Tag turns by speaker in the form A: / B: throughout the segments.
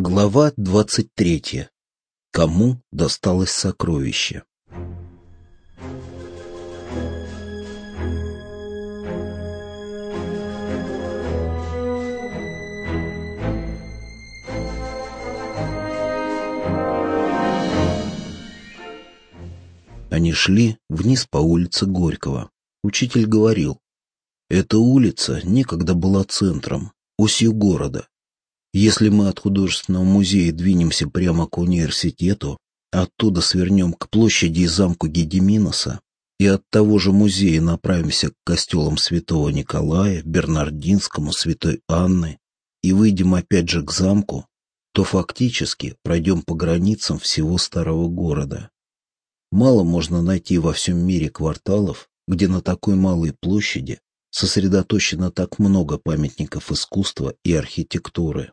A: Глава двадцать третья. Кому досталось сокровище? Они шли вниз по улице Горького. Учитель говорил, эта улица некогда была центром, осью города. Если мы от художественного музея двинемся прямо к университету, оттуда свернем к площади и замку Гедеминоса, и от того же музея направимся к костелам святого Николая, Бернардинскому, святой Анны, и выйдем опять же к замку, то фактически пройдем по границам всего старого города. Мало можно найти во всем мире кварталов, где на такой малой площади сосредоточено так много памятников искусства и архитектуры.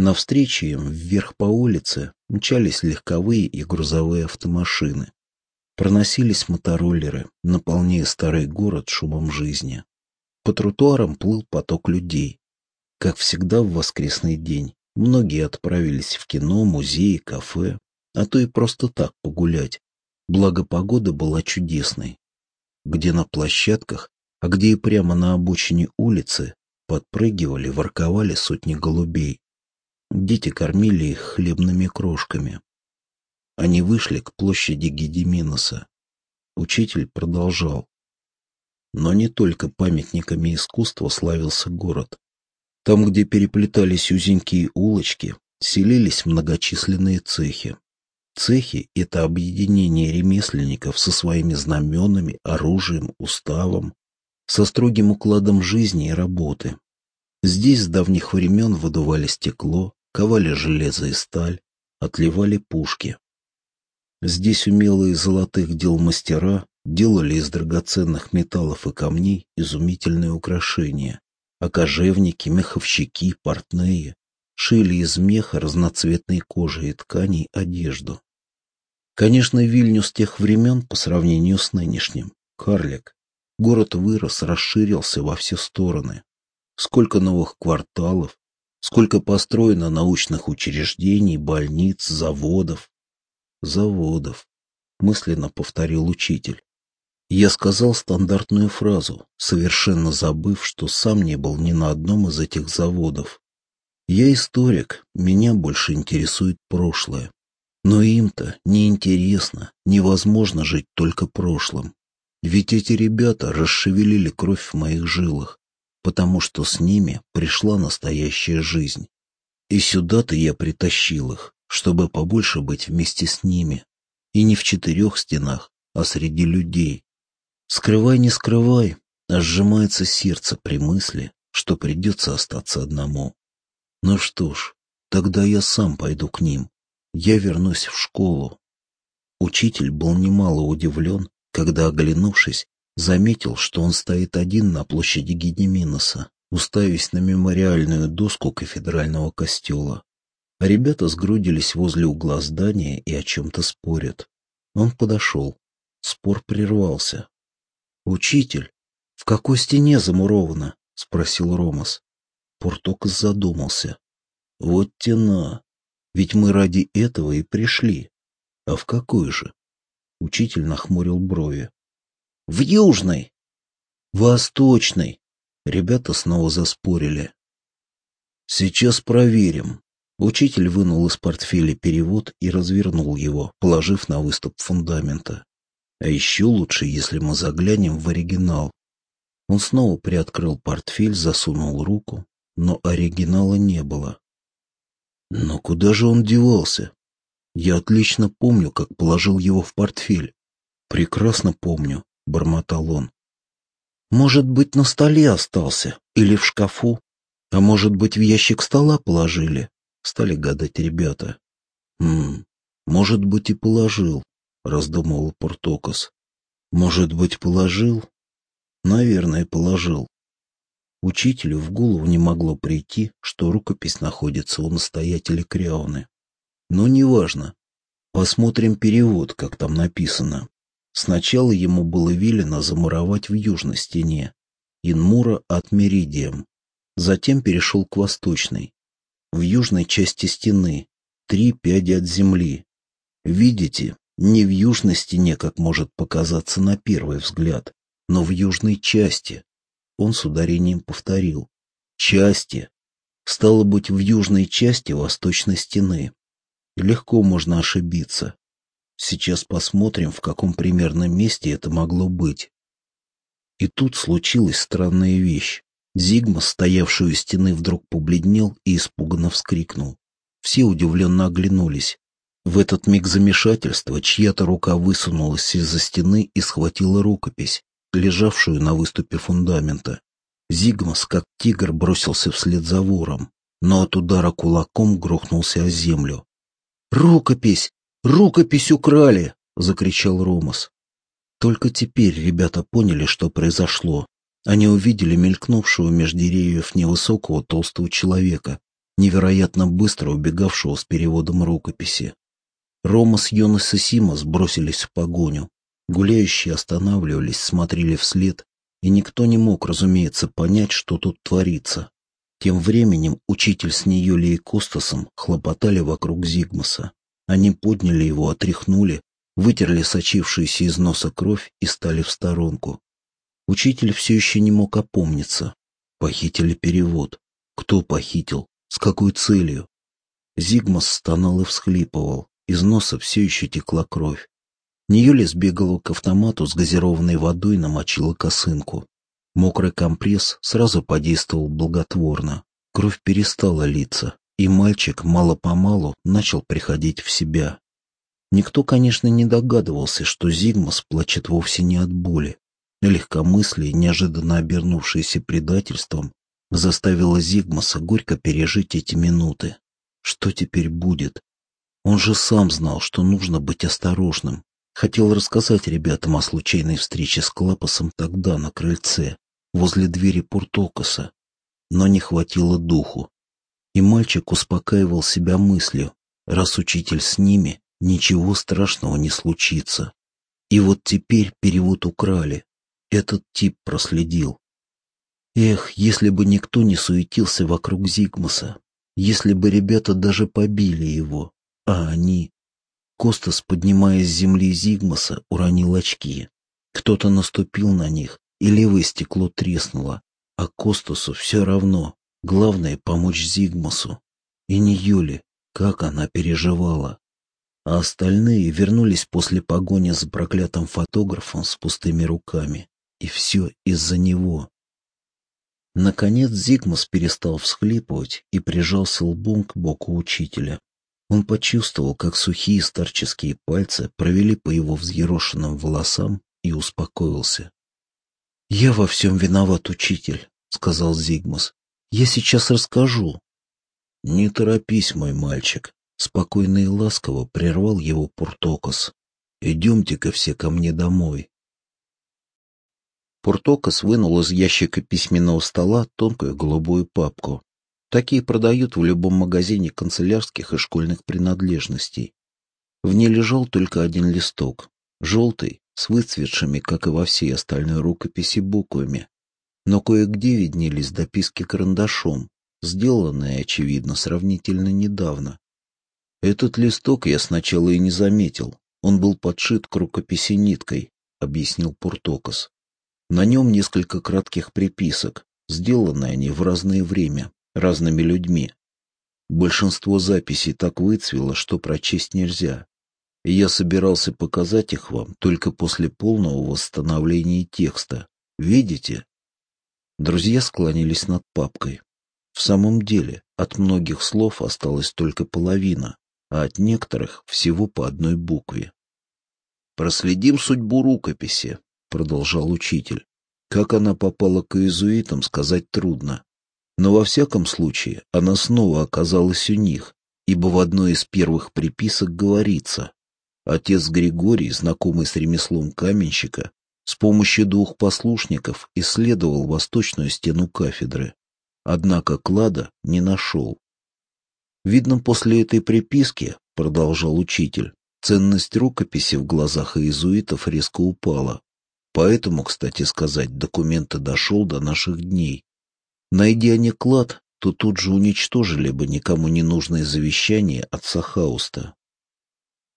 A: Навстречу им вверх по улице мчались легковые и грузовые автомашины. Проносились мотороллеры, наполняя старый город шумом жизни. По тротуарам плыл поток людей. Как всегда в воскресный день, многие отправились в кино, музеи, кафе, а то и просто так погулять. Благо погода была чудесной. Где на площадках, а где и прямо на обочине улицы подпрыгивали, ворковали сотни голубей. Дети кормили их хлебными крошками. Они вышли к площади Гедеминоса. Учитель продолжал. Но не только памятниками искусства славился город. Там, где переплетались узенькие улочки, селились многочисленные цехи. Цехи — это объединение ремесленников со своими знаменами, оружием, уставом, со строгим укладом жизни и работы. Здесь с давних времен выдували стекло, ковали железо и сталь, отливали пушки. Здесь умелые золотых дел мастера делали из драгоценных металлов и камней изумительные украшения, а кожевники, меховщики, портные шили из меха разноцветной кожи и тканей одежду. Конечно, Вильнюс тех времен по сравнению с нынешним — карлик. Город вырос, расширился во все стороны. Сколько новых кварталов, Сколько построено научных учреждений, больниц, заводов. Заводов, мысленно повторил учитель. Я сказал стандартную фразу, совершенно забыв, что сам не был ни на одном из этих заводов. Я историк, меня больше интересует прошлое. Но им-то неинтересно, невозможно жить только прошлым. Ведь эти ребята расшевелили кровь в моих жилах потому что с ними пришла настоящая жизнь. И сюда-то я притащил их, чтобы побольше быть вместе с ними. И не в четырех стенах, а среди людей. Скрывай, не скрывай, а сжимается сердце при мысли, что придется остаться одному. Ну что ж, тогда я сам пойду к ним. Я вернусь в школу. Учитель был немало удивлен, когда, оглянувшись, заметил, что он стоит один на площади Гедеминоса, уставясь на мемориальную доску кафедрального костела. Ребята сгрудились возле угла здания и о чем-то спорят. Он подошел. Спор прервался. «Учитель, в какой стене замуровано?» — спросил Ромас. Пуртокос задумался. «Вот тена. Ведь мы ради этого и пришли. А в какой же?» Учитель нахмурил брови. В южной. Восточной. Ребята снова заспорили. Сейчас проверим. Учитель вынул из портфеля перевод и развернул его, положив на выступ фундамента. А еще лучше, если мы заглянем в оригинал. Он снова приоткрыл портфель, засунул руку, но оригинала не было. Но куда же он девался? Я отлично помню, как положил его в портфель. Прекрасно помню, бормотал он. Может быть, на столе остался или в шкафу, а может быть, в ящик стола положили, стали гадать ребята. Хм, может быть, и положил, раздумывал Портокос. Может быть, положил? Наверное, положил. Учителю в голову не могло прийти, что рукопись находится у настоятеля Кряуны. Но неважно. Посмотрим перевод, как там написано. Сначала ему было велено замуровать в южной стене, Инмура от Меридием. Затем перешел к восточной. в южной части стены, три пяди от земли. Видите, не в южной стене, как может показаться на первый взгляд, но в южной части. Он с ударением повторил. Части. Стало быть, в южной части восточной стены. Легко можно ошибиться. Сейчас посмотрим, в каком примерном месте это могло быть. И тут случилась странная вещь. Зигма, стоявший у стены, вдруг побледнел и испуганно вскрикнул. Все удивленно оглянулись. В этот миг замешательства чья-то рука высунулась из-за стены и схватила рукопись, лежавшую на выступе фундамента. Зигмас, как тигр, бросился вслед за вором, но от удара кулаком грохнулся о землю. «Рукопись! Рукопись украли!» — закричал Ромас. Только теперь ребята поняли, что произошло. Они увидели мелькнувшего меж деревьев невысокого толстого человека, невероятно быстро убегавшего с переводом рукописи. Ромас, Йонас и Симас бросились в погоню. Гуляющие останавливались, смотрели вслед, и никто не мог, разумеется, понять, что тут творится. Тем временем учитель с Ниёлей и Костасом хлопотали вокруг Зигмаса. Они подняли его, отряхнули, вытерли сочившуюся из носа кровь и стали в сторонку. Учитель все еще не мог опомниться. Похитили перевод. Кто похитил? С какой целью? Зигмас стонал и всхлипывал. Из носа все еще текла кровь. Ниюля сбегала к автомату с газированной водой и намочила косынку. Мокрый компресс сразу подействовал благотворно. Кровь перестала литься, и мальчик мало-помалу начал приходить в себя. Никто, конечно, не догадывался, что Зигмас плачет вовсе не от боли. Легкомыслие, неожиданно обернувшееся предательством, заставило Зигмаса горько пережить эти минуты. Что теперь будет? Он же сам знал, что нужно быть осторожным, Хотел рассказать ребятам о случайной встрече с Клапосом тогда на крыльце, возле двери Пуртокоса, но не хватило духу. И мальчик успокаивал себя мыслью, раз учитель с ними, ничего страшного не случится. И вот теперь перевод украли. Этот тип проследил. Эх, если бы никто не суетился вокруг Зигмаса, если бы ребята даже побили его, а они... Костас, поднимая с земли Зигмаса, уронил очки. Кто-то наступил на них, и левое стекло треснуло. А Костасу все равно. Главное — помочь Зигмасу. И не Юле, как она переживала. А остальные вернулись после погони за проклятым фотографом с пустыми руками. И все из-за него. Наконец Зигмас перестал всхлипывать и прижался лбом к боку учителя. Он почувствовал, как сухие старческие пальцы провели по его взъерошенным волосам и успокоился. «Я во всем виноват, учитель», — сказал Зигмус. «Я сейчас расскажу». «Не торопись, мой мальчик», — спокойно и ласково прервал его Пуртокос. «Идемте-ка все ко мне домой». Пуртокос вынул из ящика письменного стола тонкую голубую папку. Такие продают в любом магазине канцелярских и школьных принадлежностей. В ней лежал только один листок, желтый, с выцветшими, как и во всей остальной рукописи, буквами. Но кое-где виднелись дописки карандашом, сделанные, очевидно, сравнительно недавно. Этот листок я сначала и не заметил. Он был подшит к рукописи ниткой, объяснил Пуртокос. На нем несколько кратких приписок, сделанные они в разное время, разными людьми. Большинство записей так выцвело, что прочесть нельзя. И я собирался показать их вам только после полного восстановления текста. Видите? Друзья склонились над папкой. В самом деле, от многих слов осталась только половина, а от некоторых всего по одной букве. «Проследим судьбу рукописи», — продолжал учитель. Как она попала к иезуитам, сказать трудно. Но во всяком случае она снова оказалась у них, ибо в одной из первых приписок говорится Отец Григорий, знакомый с ремеслом каменщика, с помощью двух послушников исследовал восточную стену кафедры, однако клада не нашел. Видно, после этой приписки, продолжал учитель, ценность рукописи в глазах иезуитов резко упала. Поэтому, кстати сказать, документ дошел до наших дней. Найдя они клад, то тут же уничтожили бы никому не нужное завещание отца Хауста.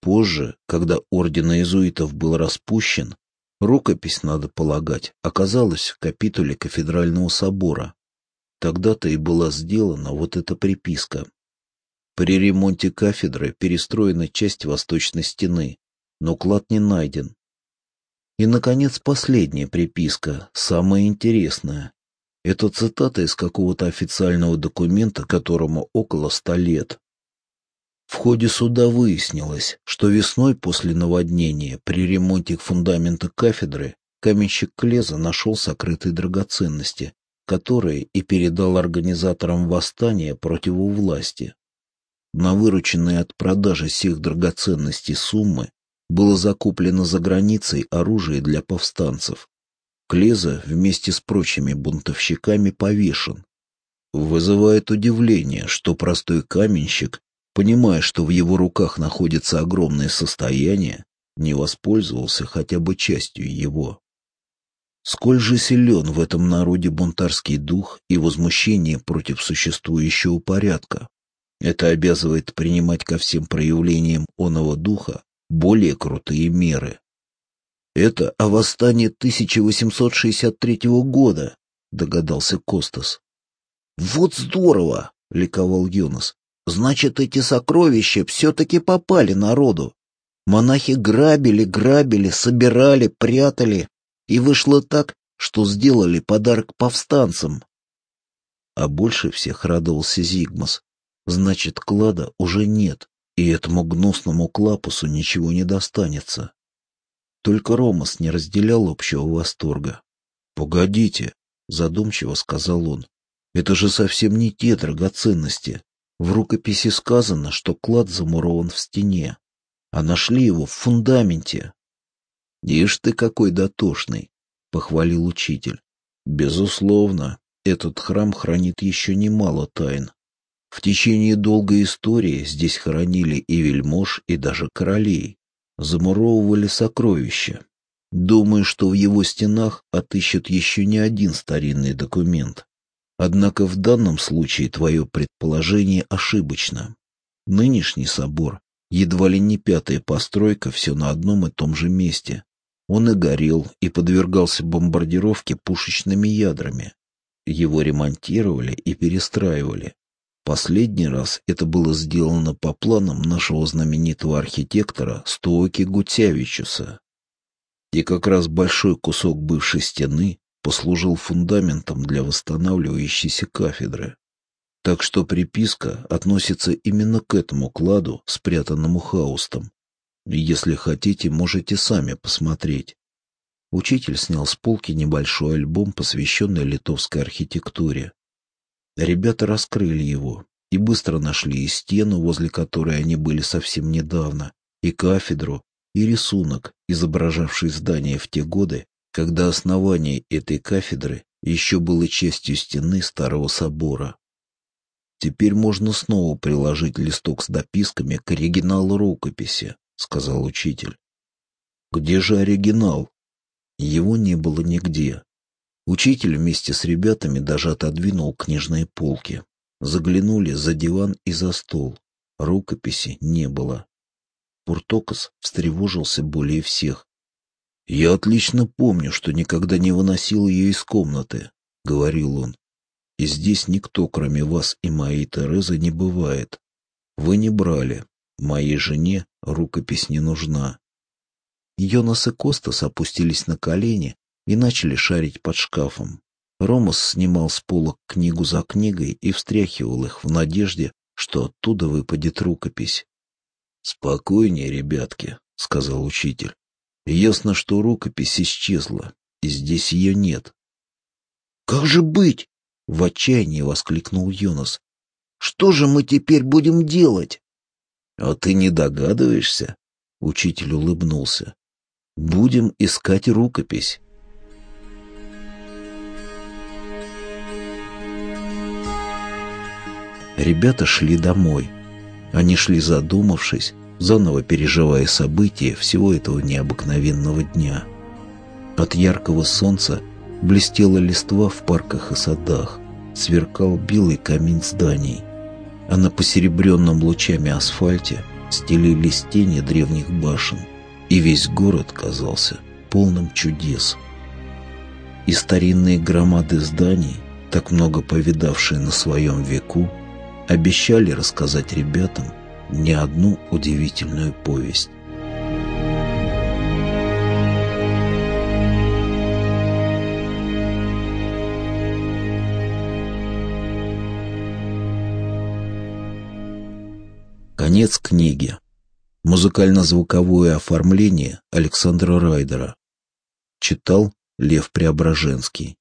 A: Позже, когда орден иезуитов был распущен, рукопись, надо полагать, оказалась в капитуле кафедрального собора. Тогда-то и была сделана вот эта приписка. При ремонте кафедры перестроена часть восточной стены, но клад не найден. И, наконец, последняя приписка, самая интересная. Это цитата из какого-то официального документа, которому около ста лет. В ходе суда выяснилось, что весной после наводнения при ремонте фундамента кафедры каменщик Клеза нашел сокрытые драгоценности, которые и передал организаторам восстания против власти. На вырученные от продажи всех драгоценностей суммы было закуплено за границей оружие для повстанцев. Клеза вместе с прочими бунтовщиками повешен. Вызывает удивление, что простой каменщик, понимая, что в его руках находится огромное состояние, не воспользовался хотя бы частью его. Сколь же силен в этом народе бунтарский дух и возмущение против существующего порядка. Это обязывает принимать ко всем проявлениям оного духа более крутые меры. Это о восстании 1863 года, догадался Костас. Вот здорово, ликовал Юнос. Значит, эти сокровища все-таки попали народу. Монахи грабили, грабили, собирали, прятали. И вышло так, что сделали подарок повстанцам. А больше всех радовался Зигмас. Значит, клада уже нет, и этому гнусному клапусу ничего не достанется. Только Ромас не разделял общего восторга. «Погодите», — задумчиво сказал он, — «это же совсем не те драгоценности. В рукописи сказано, что клад замурован в стене, а нашли его в фундаменте». «Ишь ты какой дотошный», — похвалил учитель. «Безусловно, этот храм хранит еще немало тайн. В течение долгой истории здесь хоронили и вельмож, и даже королей. Замуровывали сокровища. Думаю, что в его стенах отыщут еще не один старинный документ. Однако в данном случае твое предположение ошибочно. Нынешний собор едва ли не пятая постройка, все на одном и том же месте. Он и горел, и подвергался бомбардировке пушечными ядрами. Его ремонтировали и перестраивали. Последний раз это было сделано по планам нашего знаменитого архитектора Стооки Гутявичуса. И как раз большой кусок бывшей стены послужил фундаментом для восстанавливающейся кафедры. Так что приписка относится именно к этому кладу, спрятанному Хаустом. Если хотите, можете сами посмотреть. Учитель снял с полки небольшой альбом, посвященный литовской архитектуре. Ребята раскрыли его и быстро нашли и стену, возле которой они были совсем недавно, и кафедру, и рисунок, изображавший здание в те годы, когда основание этой кафедры еще было частью стены старого собора. «Теперь можно снова приложить листок с дописками к оригиналу рукописи», — сказал учитель. «Где же оригинал?» Его не было нигде. Учитель вместе с ребятами даже отодвинул книжные полки. Заглянули за диван и за стол. Рукописи не было. Пуртокос встревожился более всех. «Я отлично помню, что никогда не выносил ее из комнаты», — говорил он. «И здесь никто, кроме вас и моей Терезы, не бывает. Вы не брали. Моей жене рукопись не нужна». Йонас и Костас опустились на колени и начали шарить под шкафом. Ромас снимал с полок книгу за книгой и встряхивал их в надежде, что оттуда выпадет рукопись. «Спокойнее, ребятки», — сказал учитель. «Ясно, что рукопись исчезла, и здесь ее нет». «Как же быть?» — в отчаянии воскликнул Йонас. «Что же мы теперь будем делать?» «А ты не догадываешься?» — учитель улыбнулся. «Будем искать рукопись». Ребята шли домой. Они шли задумавшись, заново переживая события всего этого необыкновенного дня. От яркого солнца блестела листва в парках и садах. сверкал белый камень зданий, а на посеребренном лучами асфальте стелились тени древних башен, и весь город казался полным чудес. И старинные громады зданий, так много повидавшие на своем веку, обещали рассказать ребятам не одну удивительную повесть. Конец книги. Музыкально-звуковое оформление Александра Райдера. Читал Лев Преображенский.